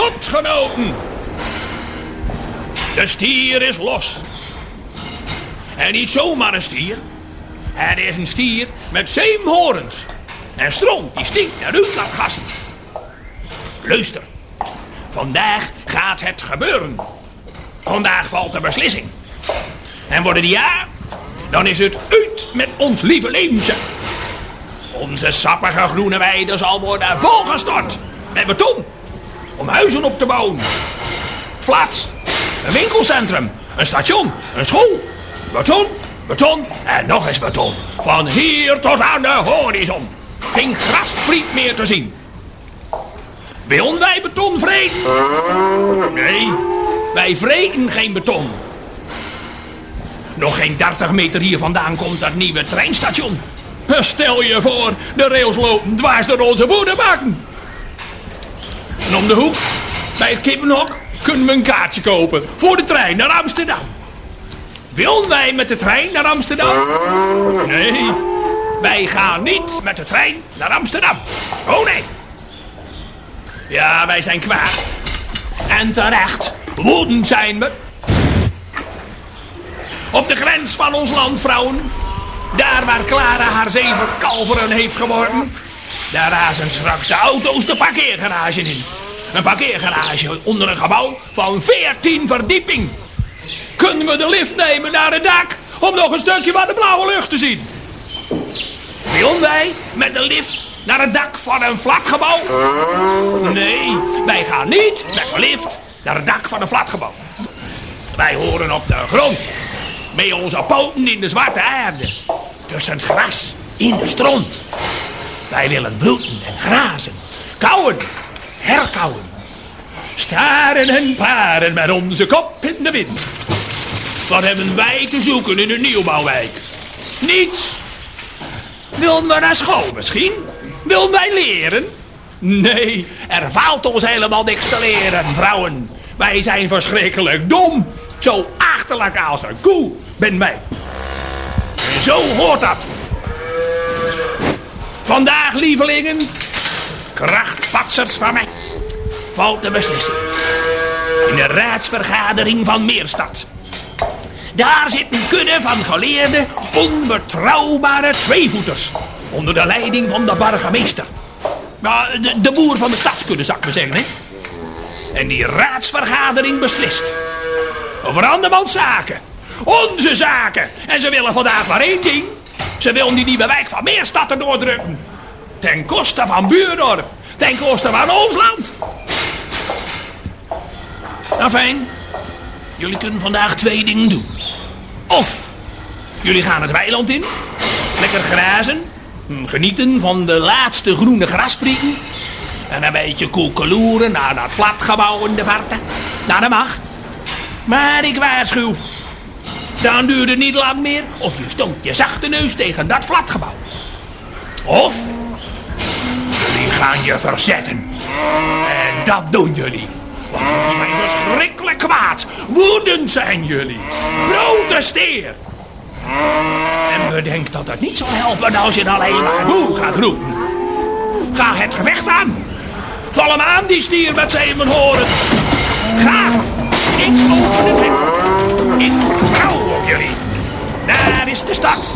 landgenoten. De stier is los. En niet zomaar een stier. Het is een stier met zeven horens. En stront die stinkt naar uitlaatgassen. Luister. Vandaag gaat het gebeuren. Vandaag valt de beslissing. En worden die ja, dan is het uit met ons lieve leventje. Onze sappige groene weide zal worden volgestort met beton. Om huizen op te bouwen. Flats, een winkelcentrum, een station, een school. Beton, beton en nog eens beton. Van hier tot aan de horizon. Geen graspriet meer te zien. Willen wij beton vreten? Nee, wij vreten geen beton. Nog geen 30 meter hier vandaan komt dat nieuwe treinstation. Stel je voor, de rails lopen dwars door onze voederbakken. En om de hoek, bij het kippenhok, kunnen we een kaartje kopen voor de trein naar Amsterdam. Willen wij met de trein naar Amsterdam? Nee, wij gaan niet met de trein naar Amsterdam. Oh nee. Ja, wij zijn kwaad. En terecht, woedend zijn we. Op de grens van ons land, vrouwen. Daar waar Clara haar zeven kalveren heeft geworden. Daar razen straks de auto's de parkeergarage in. Een parkeergarage onder een gebouw van 14 verdieping. Kunnen we de lift nemen naar het dak om nog een stukje van de blauwe lucht te zien? Willen wij met de lift naar het dak van een flatgebouw? Nee, wij gaan niet met de lift naar het dak van een flatgebouw. Wij horen op de grond. Met onze poten in de zwarte aarde. Tussen het gras, in de stront. Wij willen broeden en grazen. Kauwen, herkauwen. Staren en paren met onze kop in de wind. Wat hebben wij te zoeken in een nieuwbouwwijk? Niets. Willen we naar school misschien? Willen wij leren? Nee, er valt ons helemaal niks te leren, vrouwen. Wij zijn verschrikkelijk dom. Zo achterlijk als een koe ben mij. En zo hoort dat. Vandaag, lievelingen, krachtpatsers van mij, valt de beslissing. In de raadsvergadering van Meerstad. Daar zit een kudde van geleerde, onbetrouwbare tweevoeters. Onder de leiding van de burgemeester. De, de boer van de stadskudde, zou ik maar zeggen, hè. En die raadsvergadering beslist. Over andermans zaken. Onze zaken. En ze willen vandaag maar één ding. Ze willen die nieuwe wijk van Meerstad doordrukken. Ten koste van Buurdorp. Ten koste van ons land. Nou fijn. Jullie kunnen vandaag twee dingen doen. Of jullie gaan het weiland in. Lekker grazen. hm, Genieten van de laatste groene grasprieten. En een beetje koekeloeren naar dat flatgebouw in de verte. Nou, dat mag. Maar ik waarschuw. Dan duurt het niet lang meer of je stoot je zachte neus tegen dat flatgebouw. Of gaan je verzetten. En dat doen jullie. Want jullie zijn verschrikkelijk kwaad. Woedend zijn jullie. Protesteer. En bedenk dat het niet zal helpen als je alleen maar boe gaat roepen. Ga het gevecht aan. Val hem aan, die stier met zeven horen. Ga. Ik open het hek. Ik vertrouw op jullie. Daar is de stad.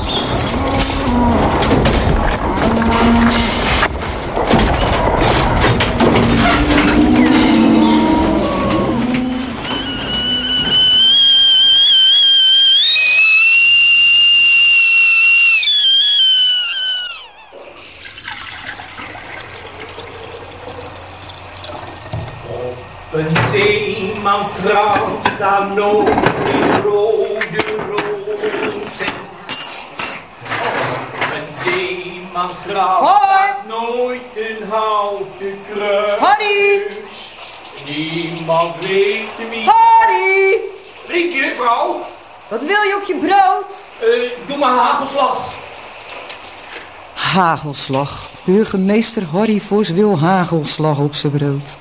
Hagelslag. Burgemeester Harry Vos wil hagelslag op zijn brood.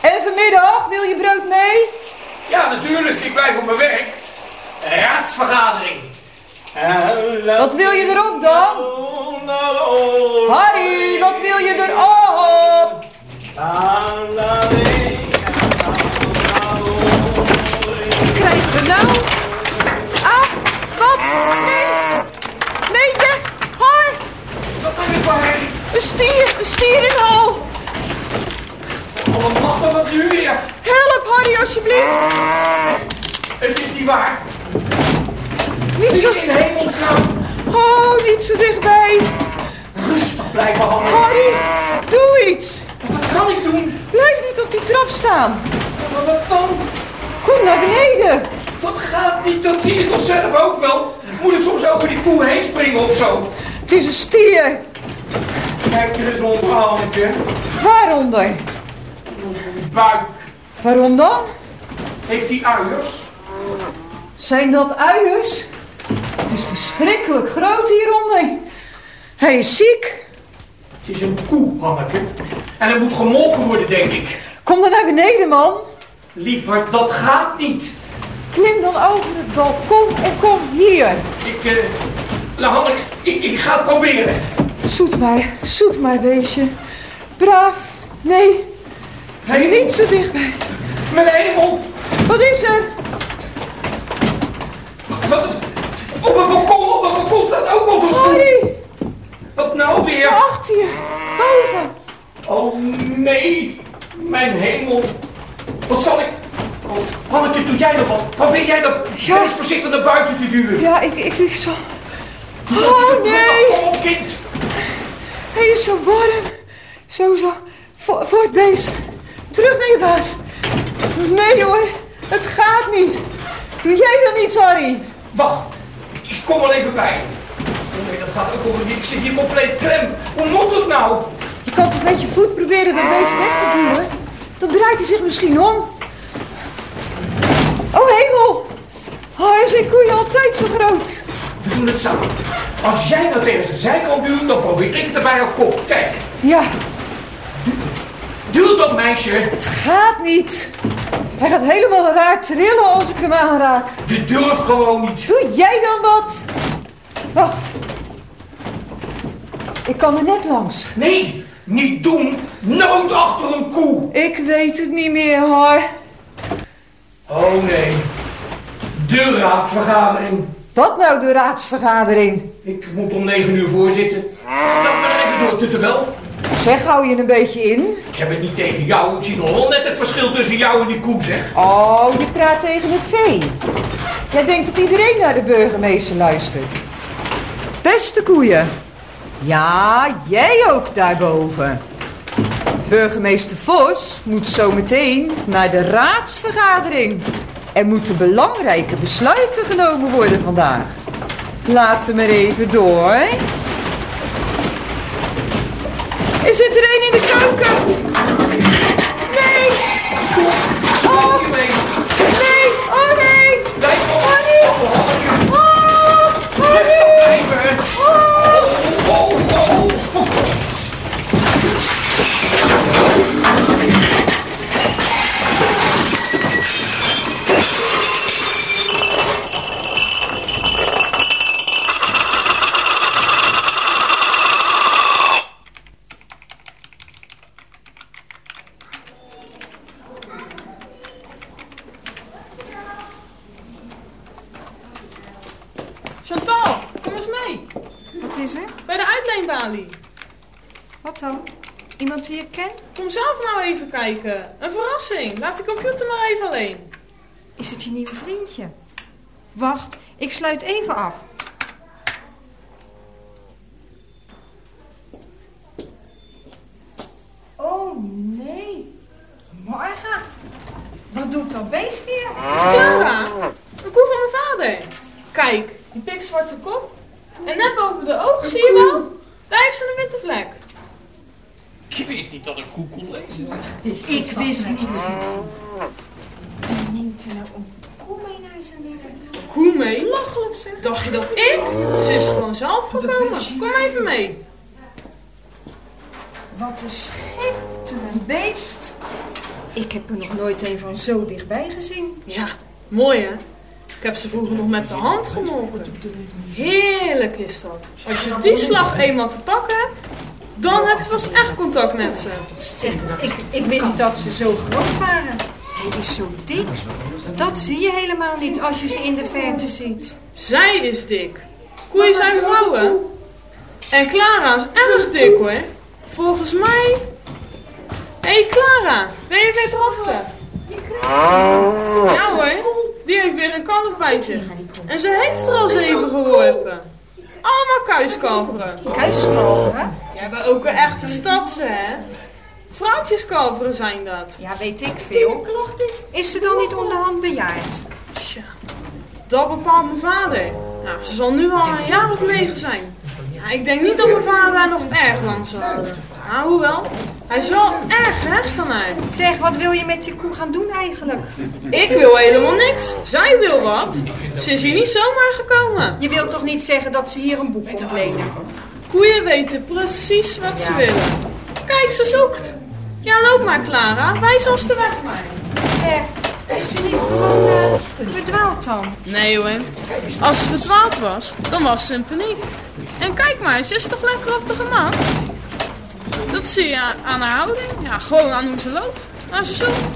En vanmiddag, wil je brood mee? Ja, natuurlijk. Ik blijf op mijn werk. Raadsvergadering. Wat wil je erop dan? Harry, wat wil je erop? Krijg we nou? Ah, wat? Een stier, een stier in de hal. Oh, wat mag dat nu weer? Help, Harry, alsjeblieft. Het is niet waar. Niet zo... in hemelsnaam. Oh, niet zo dichtbij. Rustig blijven, Harry. Harry, doe iets. Wat kan ik doen? Blijf niet op die trap staan. Maar wat dan? Kom naar beneden. Dat gaat niet, dat zie je toch zelf ook wel? Moet ik soms over die koe heen springen of zo? Het is een stier. Kijk er eens onder, Hanneke. Waaronder? Door zijn buik. Waarom dan? Heeft hij uiers? Zijn dat uiers? Het is verschrikkelijk groot hieronder. Hij is ziek. Het is een koe, Hanneke. En hij moet gemolken worden, denk ik. Kom dan naar beneden, man. Liever, dat gaat niet. Klim dan over het balkon en kom hier. Ik, eh... Hanneke, ik, ik ga het proberen. Zoet maar, zoet maar, weesje. Braaf. Nee, Hemel, niet zo dichtbij. Mijn hemel. Wat is er? Wat is... Op het balkon, op het balkon staat ook al zo'n. Harry, Wat nou weer? achter je. Boven. Oh nee, mijn hemel. Wat zal ik... Oh, Hanneke, doe jij nog wat? Probeer jij dat Ja. voorzichtig naar buiten te duwen. Ja, ik, ik, ik zal... Dat Oh, nee. Kom op, kind. Hij is zo warm. Zo, zo. Voor, voor het beest. Terug naar je baas. Nee hoor, het gaat niet. Doe jij dan iets, Harry? Wacht, ik kom wel even bij. Nee, dat gaat ook over niet. Ik zit hier compleet klem. Hoe moet het nou? Je kan toch met je voet proberen dat beest weg te duwen? Dan draait hij zich misschien om. Oh hemel! Oh, is een koeien altijd zo groot? We doen het samen. Als jij nou tegen zijn zijkant duwt, dan probeer ik het erbij op kop. Kijk, Ja, duw dat meisje. het gaat niet. Hij gaat helemaal raar trillen als ik hem aanraak. Je durft gewoon niet. Doe jij dan wat? Wacht. Ik kan er net langs. Nee, niet doen. Nood achter een koe. Ik weet het niet meer hoor. Oh nee. De raadsvergadering. Wat nou de raadsvergadering? Ik moet om negen uur voorzitten. Dan ik even door Tuttenbel. Zeg, hou je een beetje in? Ik heb het niet tegen jou. Ik zie nog wel net het verschil tussen jou en die koe, zeg. Oh, je praat tegen het vee. Jij denkt dat iedereen naar de burgemeester luistert. Beste koeien. Ja, jij ook daarboven. Burgemeester Vos moet zometeen naar de raadsvergadering. Er moeten belangrijke besluiten genomen worden vandaag. Laat er even door. Is er een in de keuken? Even kijken. Een verrassing. Laat de computer maar even alleen. Is het je nieuwe vriendje? Wacht, ik sluit even af. Oh nee. Morgen. Wat doet dat beest hier? Het is Clara. Een koe van mijn vader. Kijk, die pikzwarte kop. En net boven de ogen, zie je wel? Daar heeft ze een witte vlek. Ik wist niet dat een koe kon lezen. Ik wist niet. Wie neemt er nou een koe mee naar zijn werk? Koe mee? Lachelijk zeg. Dacht je dat ik? Ze is gewoon zelf gekomen. Kom even mee. Wat een schitterend beest. Ik heb er nog nooit een van zo dichtbij gezien. Ja, mooi hè? Ik heb ze vroeger nog met de hand gemolken. Heerlijk is dat. Als je die slag eenmaal te pakken hebt, dan heb je pas echt contact met ze. Zeg, ik, ik wist niet dat ze zo groot waren. Hij is zo dik. Dat zie je helemaal niet als je ze in de verte ziet. Zij is dik. Koeien zijn vrouwen. En Clara is erg dik hoor. Volgens mij... Hé hey Clara, ben je weer erachter? Ja hoor, die heeft weer een kalf bij zich. En ze heeft er al zeven geworpen. Allemaal kuiskalveren. Kuiskalveren? Die hebben ook een echte stadse, hè? Vrouwtjeskalveren zijn dat. Ja, weet ik veel. Is ze dan niet onderhand bejaard? Tja, dat bepaalt mijn vader. Nou, ze zal nu al een jaar of negen zijn. Ja, ik denk niet dat mijn vader haar nog erg lang zal houden. Nou, hoewel, hij is wel erg hecht aan haar. Zeg, wat wil je met je koe gaan doen eigenlijk? Ik wil helemaal niks. Zij wil wat. Ze is hier niet zomaar gekomen. Je wilt toch niet zeggen dat ze hier een boek komt lenen? Koeien weten precies wat ze willen. Kijk, ze zoekt. Ja, loop maar, Clara. Wijs ons de weg maar. Zeg, is ze niet gewoon eh, verdwaald dan? Nee hoor. Als ze verdwaald was, dan was ze in paniek. En kijk maar, ze is toch lekker op de gemak? Dat zie je aan haar houding. Ja, gewoon aan hoe ze loopt. Maar ze zoekt.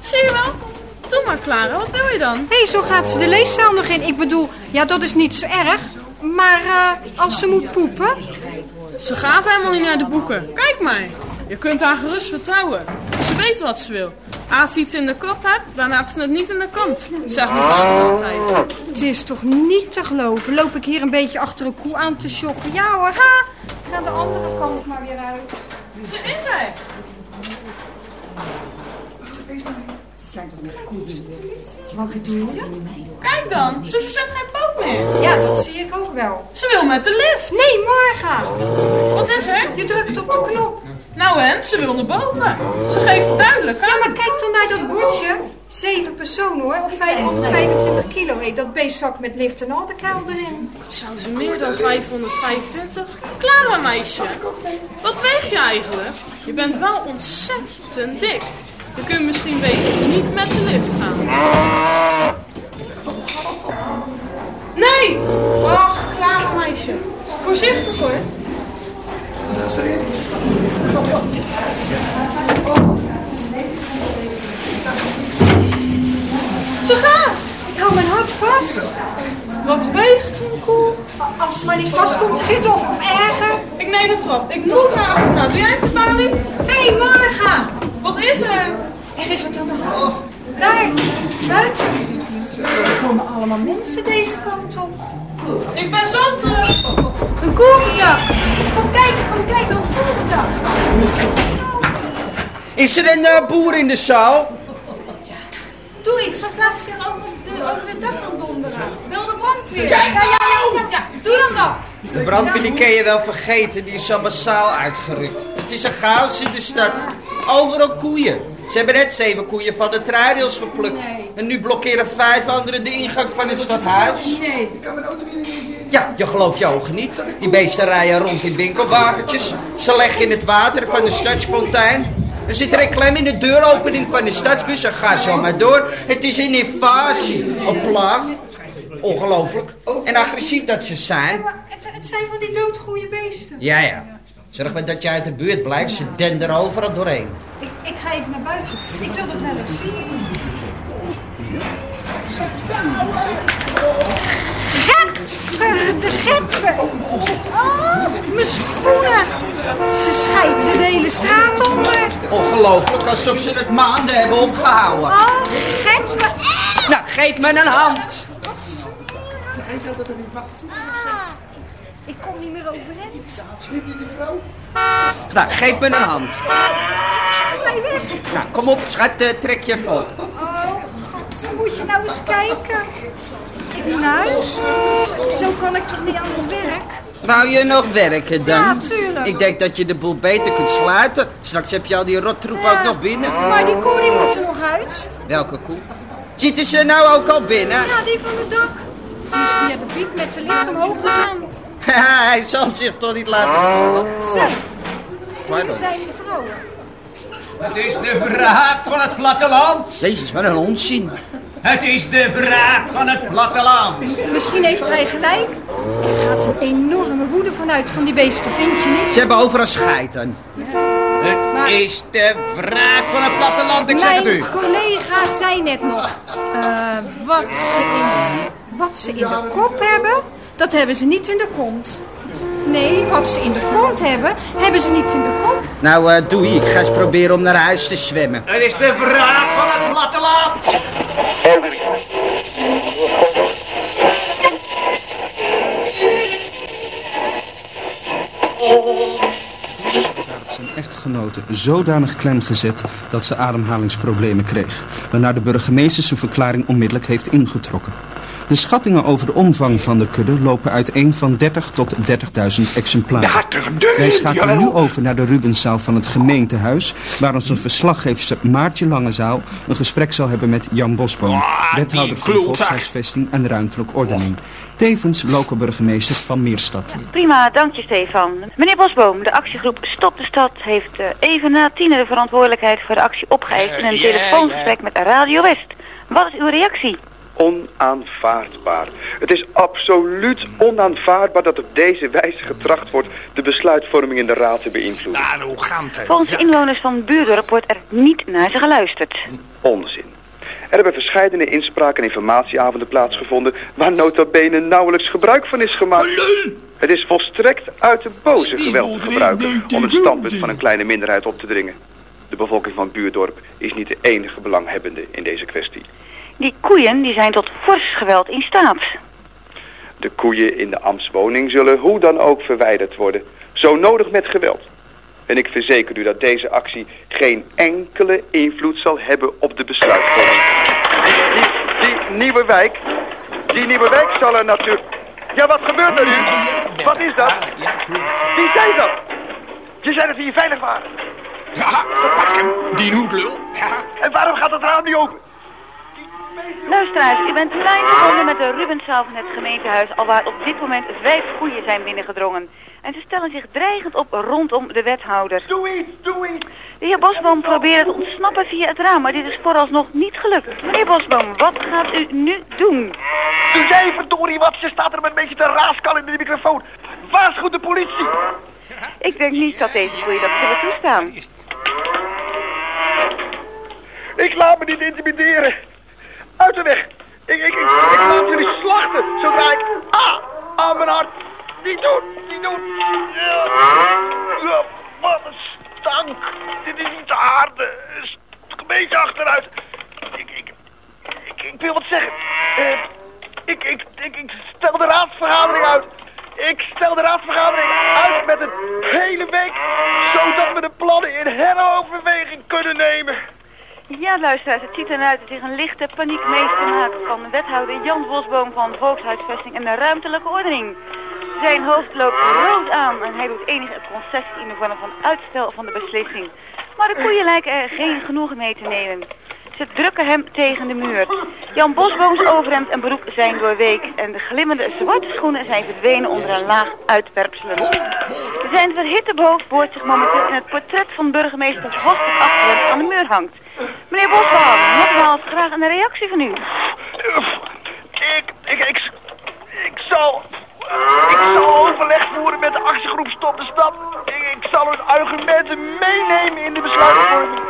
Zie je wel? Doe maar, Clara. Wat wil je dan? Hé, zo gaat ze de leeszaal nog in. Ik bedoel, ja, dat is niet zo erg. Maar eh, als ze moet poepen, Ze gaat helemaal niet naar de boeken. Kijk maar. Je kunt haar gerust vertrouwen. Ze weet wat ze wil. Als ze iets in de kop hebt, dan laat ze het niet in de kant. Zegt mijn vader altijd. het is toch niet te geloven. Loop ik hier een beetje achter een koe aan te shocken? Ja hoor, ha! Ga de andere kant maar weer uit. Ze is er. Kijk dan, ze verzet geen poot meer. Ja, dat zie ik ook wel. Ze wil met de lift. Nee, Marga! Wat is er? Je drukt op de knop. Nou en, ze wil naar boven. Ze geeft het duidelijk Ja, maar kijk dan naar dat bordje. Zeven personen hoor, of 525 kilo heet dat beestzak met lift en al de kuil erin. Zou ze meer dan 525? Clara meisje. Wat weeg je eigenlijk? Je bent wel ontzettend dik. Je kunt misschien beter niet met de lift gaan. Nee! Wacht, Clara meisje. Voorzichtig hoor. Ze gaat! Ik hou mijn hart vast. Wat weegt een koe? Als ze maar niet vast komt te zitten of, erger. Ik neem de trap. Ik moet naar achterna. Doe jij even de balie? Hé, hey! Wat is er? Er is wat aan de hand. Daar, buiten. Er komen allemaal mensen deze kant op. Ik ben zo terug. Een koerendak. Kom kijken, kom kijken, een koerendak. Is er een eh, boer in de zaal? Doe iets, want laat zich over de, over de dak gaan donderen. Wil de brandweer? Kijk ja, ja, ja, ja, ja. Doe dan dat. De brandweer die kun je wel vergeten, die is al massaal uitgerukt. Het is een chaos in de stad. Overal koeien. Ze hebben net zeven koeien van de traairails geplukt. En nu blokkeren vijf anderen de ingang van het stadhuis. Nee. Ja, je gelooft je ogen niet. Die beesten rijden rond in winkelwagentjes. Ze leggen in het water van de stadsfontein. Er zit een klem in de deuropening van de stadsbus en ga zo maar door. Het is een invasie. Op plaag. Ongelooflijk. En agressief dat ze zijn. Maar het, het zijn van die doodgoeie beesten. Ja, ja. Zorg maar dat je uit de buurt blijft. Ze denderen overal doorheen. Ik, ik ga even naar buiten. Ik wil dat wel eens zien. Getver, de getver. Oh, mijn schoenen. Ze schijten de hele straat onder. Ongelooflijk, alsof ze het maanden hebben opgehouden. Oh, getver. Nou, geef me een hand. Ah, ik kom niet meer overeind. Nou, geef me een hand. Ga je weg. Nou, kom op, schat, eh, trek je vol. Oh, God, moet je nou eens kijken. Ik moet naar huis. Zo kan ik toch niet aan het werk? Wou je nog werken dan? Ja, tuurlijk. Ik denk dat je de boel beter kunt sluiten. Straks heb je al die rottroep ook nog binnen. Maar die koe die moet er nog uit. Welke koe? Zitten ze nou ook al binnen? Ja, die van het dak. Die is via de piek met de lift omhoog gegaan. Hij zal zich toch niet laten vallen. Zij, Pardon. hier zijn de vrouwen. Het is de wraak van het platteland. Jezus, wat een onzin. Het is de wraak van het platteland. Misschien heeft hij gelijk. Er gaat een enorme woede vanuit van die beesten, vind je niet? Ze hebben overal scheid aan. Het Maar- is de wraak van het platteland, ik zeg het u. Mijn collega zei net nog, eh, wat, ze in, wat ze in de kop hebben, dat hebben ze niet in de kont. Nee, wat ze in de kont hebben, hebben ze niet in de kop. Nou, eh doe ik ga eens proberen om naar huis te zwemmen. Het is de wraak van het platteland. zijn echtgenote zodanig klem gezet dat ze ademhalingsproblemen kreeg, waarna de burgemeester zijn verklaring onmiddellijk heeft ingetrokken. De schattingen over de omvang van de kudde lopen uiteen van 30 tot 30.000 exemplaren. Wij schakelen nu over naar de Rubenszaal van het gemeentehuis, waar onze verslaggever Maartje Langezaal een gesprek zal hebben met Jan Bosboom, Ah, wethouder van klootzak. Volkshuisvesting en Ruimtelijke Ordening. Tevens lokale burgemeester van Meerstad. Prima, dank je Stefan. Meneer Bosboom, de actiegroep Stop de Stad heeft eh, even na tienen de verantwoordelijkheid voor de actie opgeëist in een Eh, telefoongesprek met Radio West. Wat is uw reactie? Onaanvaardbaar. Het is absoluut onaanvaardbaar dat op deze wijze getracht wordt de besluitvorming in de raad te beïnvloeden. Arrogante. Volgens de inwoners van Buurdorp wordt er niet naar ze geluisterd. Onzin. Er hebben verschillende inspraak- en informatieavonden plaatsgevonden waar nota bene nauwelijks gebruik van is gemaakt. Het is volstrekt uit de boze geweld te gebruiken om het standpunt van een kleine minderheid op te dringen. De bevolking van Buurdorp is niet de enige belanghebbende in deze kwestie. Die koeien die zijn tot fors geweld in staat. De koeien in de ambtswoning zullen hoe dan ook verwijderd worden. Zo nodig met geweld. En ik verzeker u dat deze actie geen enkele invloed zal hebben op de besluitvorming. Die, die, die nieuwe wijk, die nieuwe wijk zal er natuurlijk... Ja, wat gebeurt er nu? Wat is dat? Wie zei dat? Je zei dat we hier veilig waren. Ja, pak hem, die hoedlul. Ja. En waarom gaat het raam niet open? Luisteraars, u bent live verbonden met de Rubenszaal van het gemeentehuis, alwaar op dit moment vijf koeien zijn binnengedrongen. En ze stellen zich dreigend op rondom de wethouder. Doe iets, doe iets. De heer Bosboom probeert te ontsnappen via het raam, maar dit is vooralsnog niet gelukt. Meneer Bosboom, wat gaat u nu doen? Doe jij verdorie wat, je staat er met een beetje te raaskallen in de microfoon. Waarschuw de politie. Ik denk niet dat deze koeien dat zullen toestaan. Ik laat me niet intimideren. Uit de weg. Ik, ik, ik, ik jullie slachten zodra ik... Ah, aan mijn hart. Niet doen, niet doen. Ja. Wat een stank. Dit is niet te aarde. Een beetje achteruit. Ik, ik, ik, ik wil wat zeggen. Eh, ik, ik, ik, ik stel de raadsvergadering uit. Ik stel de raadsvergadering uit met een hele week, zodat we de plannen in heroverweging kunnen nemen. Ja, luisteraars, het ziet eruit dat zich een lichte paniek meester maakt van wethouder Jan Bosboom van Volkshuisvesting en de Ruimtelijke Ordening. Zijn hoofd loopt rood aan en hij doet enige concessie in de vorm van uitstel van de beslissing. Maar de koeien lijken er geen genoegen mee te nemen. Ze drukken hem tegen de muur. Jan Bosbooms overhemd en broek zijn doorweekt en de glimmende zwarte schoenen zijn verdwenen onder een laag uitwerpselen. Zijn verhitte hoofd boort zich momenteel in het portret van burgemeester Vos dat achter aan de muur hangt. Meneer Bosboom, nogmaals graag een reactie van u. Ik, ik, ik, ik zal, ik zal overleg voeren met de actiegroep Stop de Stad. Ik, ik zal hun argumenten meenemen in de besluitvorming.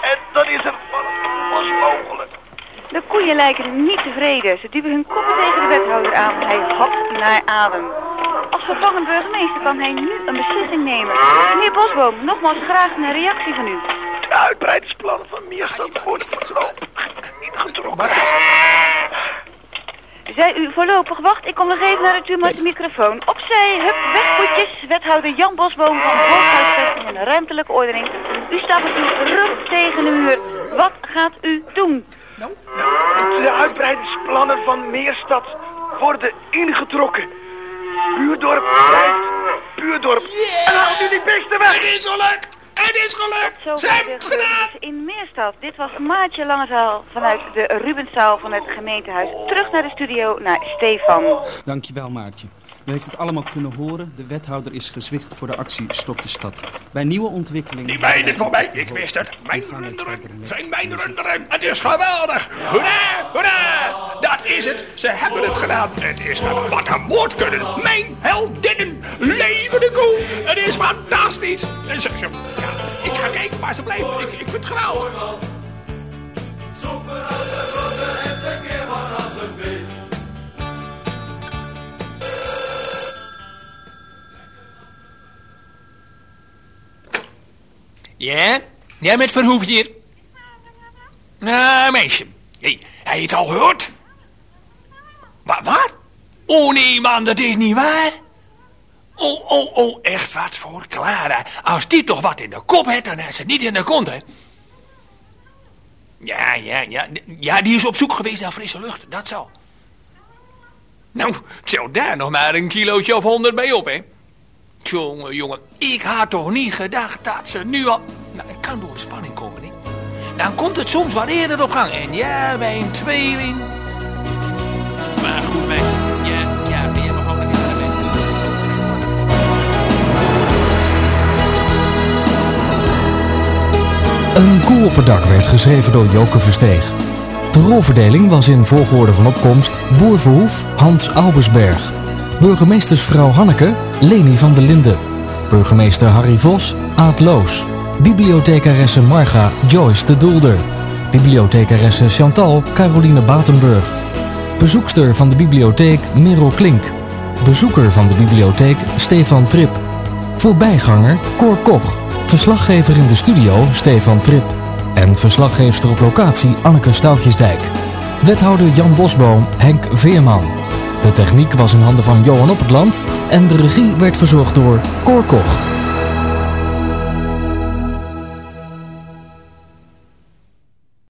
En dan is er van alles mogelijk. De koeien lijken niet tevreden. Ze duwen hun koppen tegen de wethouder aan. Hij hapt naar adem. Als vervangend burgemeester kan hij nu een beslissing nemen. Meneer Bosboom, nogmaals graag een reactie van u. De uitbreidingsplannen van Meerstad worden voorlopig niet getrokken. Zij u voorlopig wacht. Ik kom nog even naar het u met de microfoon. Opzij, hup, weg poetjes. Wethouder Jan Bosboom van Volkshuisvesting en Ruimtelijke Ordening. U staat met uw rug tegen de muur. Wat gaat u doen? De uitbreidingsplannen van Meerstad worden ingetrokken. Buurdorp blijft Buurdorp. En haalt u die beesten weg! Het is gelukt! Het is gelukt! Zo Ze hebben het gedaan! in Meerstad. Dit was Maartje Langezaal vanuit de Rubenszaal van het gemeentehuis. Terug naar de studio, naar Stefan. Dankjewel Maartje. U heeft het allemaal kunnen horen. De wethouder is gezwicht voor de actie Stop de Stad. Bij nieuwe ontwikkelingen... Die meiden voorbij, ik wist het. Mijn runderen zijn mijn runderen. Het is geweldig. Hoera, hoera. Dat is het. Ze hebben het gedaan. Het is gedaan. Wat een moord kunnen. Mijn heldinnen. Leven de koe. Het is fantastisch. Ja, ik ga kijken waar ze blijven. Ik, ik vind het geweldig. Ja? Ja, met Verhoef hier. Nou, meisje. Hey, heb je het al gehoord? Wat? Oh nee, man, dat is niet waar. Oh, oh, oh, echt wat voor Clara. Als die toch wat in de kop heeft, dan heeft ze niet in de kont, hè? Ja, ja, ja. Ja, die is op zoek geweest naar frisse lucht, dat zo. Nou, tel daar nog maar een kilootje of honderd bij op, hè? Jongen, jongen, ik had toch niet gedacht dat ze nu al... Nou, het kan door de spanning komen, niet? Dan komt het soms wat eerder op gang. En ja, bij een tweeling... Maar goed, meisje. Ja, ja, ben je nog gewoon een keer Een koe op het dak werd geschreven door Joke Versteeg. De rolverdeling was in volgorde van opkomst Boer Verhoef, Hans Albersberg. Burgemeestersvrouw Hanneke, Leni van der Linden. Burgemeester Harry Vos, Aad Loos. Bibliothecaresse Marga, Joyce de Doelder. Bibliothecaresse Chantal, Caroline Batenburg. Bezoekster van de bibliotheek Merel Klink. Bezoeker van de bibliotheek Stefan Trip. Voorbijganger Cor Koch. Verslaggever in de studio Stefan Trip. En verslaggeefster op locatie Anneke Stoutjesdijk. Wethouder Jan Bosboom Henk Veerman. De techniek was in handen van Johan Op het Land en de regie werd verzorgd door Cor Koch.